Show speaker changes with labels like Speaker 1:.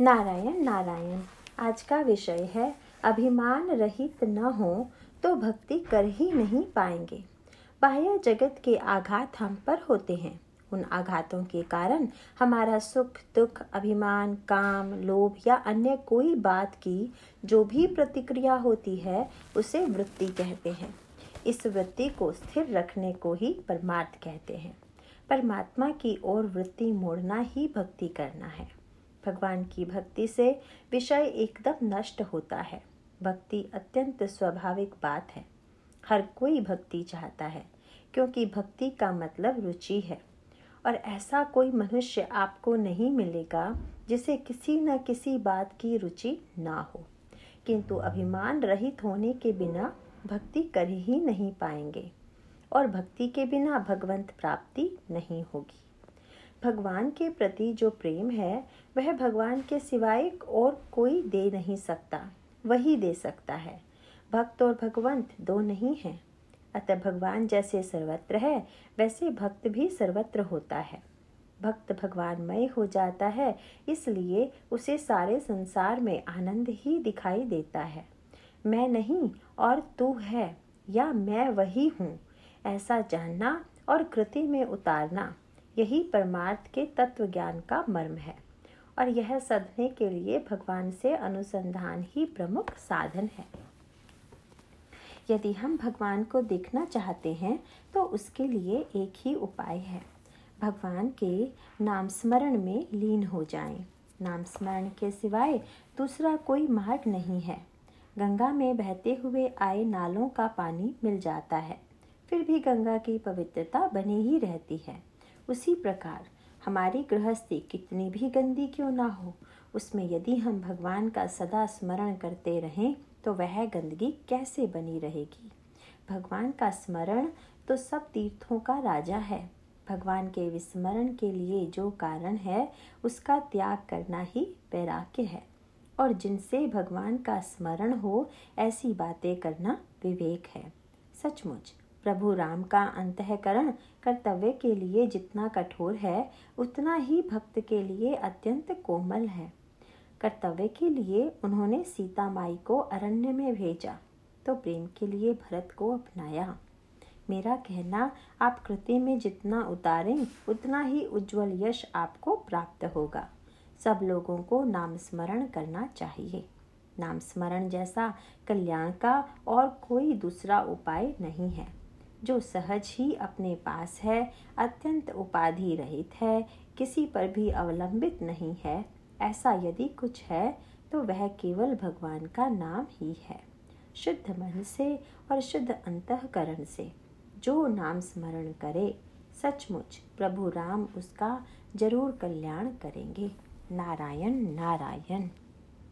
Speaker 1: नारायण नारायण, आज का विषय है, अभिमान रहित न हो तो भक्ति कर ही नहीं पाएँगे। बाह्य जगत के आघात हम पर होते हैं। उन आघातों के कारण हमारा सुख, दुख, अभिमान, काम, लोभ या अन्य कोई बात की जो भी प्रतिक्रिया होती है, उसे वृत्ति कहते हैं। इस वृत्ति को स्थिर रखने को ही परमार्थ कहते हैं। परमात्मा की ओर वृत्ति मोड़ना ही भक्ति करना है। भगवान की भक्ति से विषय एकदम नष्ट होता है। भक्ति अत्यंत स्वाभाविक बात है। हर कोई भक्ति चाहता है, क्योंकि भक्ति का मतलब रुचि है। और ऐसा कोई मनुष्य आपको नहीं मिलेगा, जिसे किसी न किसी बात की रुचि ना हो। किंतु अभिमान रहित होने के बिना भक्ति कर ही नहीं पाएँगे, और भक्ति के बिना भगवंत प्राप्ति नहीं होगी। भगवान के प्रति जो प्रेम है, वह भगवान के सिवाय और कोई दे नहीं सकता, वही दे सकता है। भक्त और भगवंत दो नहीं हैं। अतः भगवान जैसे सर्वत्र है, वैसे भक्त भी सर्वत्र होता है। भक्त भगवानमय हो जाता है, इसलिए उसे सारे संसार में आनंद ही दिखाई देता है। मैं नहीं और तू है, या मैं वही हूँ, ऐसा जानना और कृति में उतारना यही परमार्थ के तत्व ज्ञान का मर्म है। और यह सधने के लिए भगवान से अनुसंधान ही प्रमुख साधन है। यदि हम भगवान को देखना चाहते हैं तो उसके लिए एक ही उपाय है। भगवान के नाम स्मरण में लीन हो जाएँ। नाम स्मरण के सिवाय दूसरा कोई मार्ग नहीं है। गंगा में बहते हुए आए नालों का पानी मिल जाता है। फिर भी गंगा की पवित्रता बनी ही रहती है। उसी प्रकार हमारी गृहस्थी कितनी भी गंदी क्यों ना हो, उसमें यदि हम भगवान का सदा स्मरण करते रहें तो वह गंदगी कैसे बनी रहेगी? भगवान का स्मरण तो सब तीर्थों का राजा है। भगवान के विस्मरण के लिए जो कारण है, उसका त्याग करना ही वैराग्य है। और जिनसे भगवान का स्मरण हो, ऐसी बातें करना विवेक है। सचमुच प्रभु राम का अंतकरण कर्तव्य के लिए जितना कठोर है, उतना ही भक्त के लिए अत्यंत कोमल है। कर्तव्य के लिए उन्होंने सीता माई को अरण्य में भेजा तो प्रेम के लिए भरत को अपनाया। मेरा कहना, आप कृति में जितना उतारें, उतना ही उज्जवल यश आपको प्राप्त होगा। सब लोगों को नाम स्मरण करना चाहिए। नाम स्मरण जैसा कल्याण का और कोई दूसरा उपाय नहीं है। जो सहज ही अपने पास है, अत्यंत उपाधि रहित है, किसी पर भी अवलंबित नहीं है। ऐसा यदि कुछ है तो वह केवल भगवान का नाम ही है, शुद्ध मन से और शुद्ध अंतकरण से। जो नाम स्मरण करे, सचमुच प्रभु राम उसका ज़रूर कल्याण करेंगे। नारायण नारायण।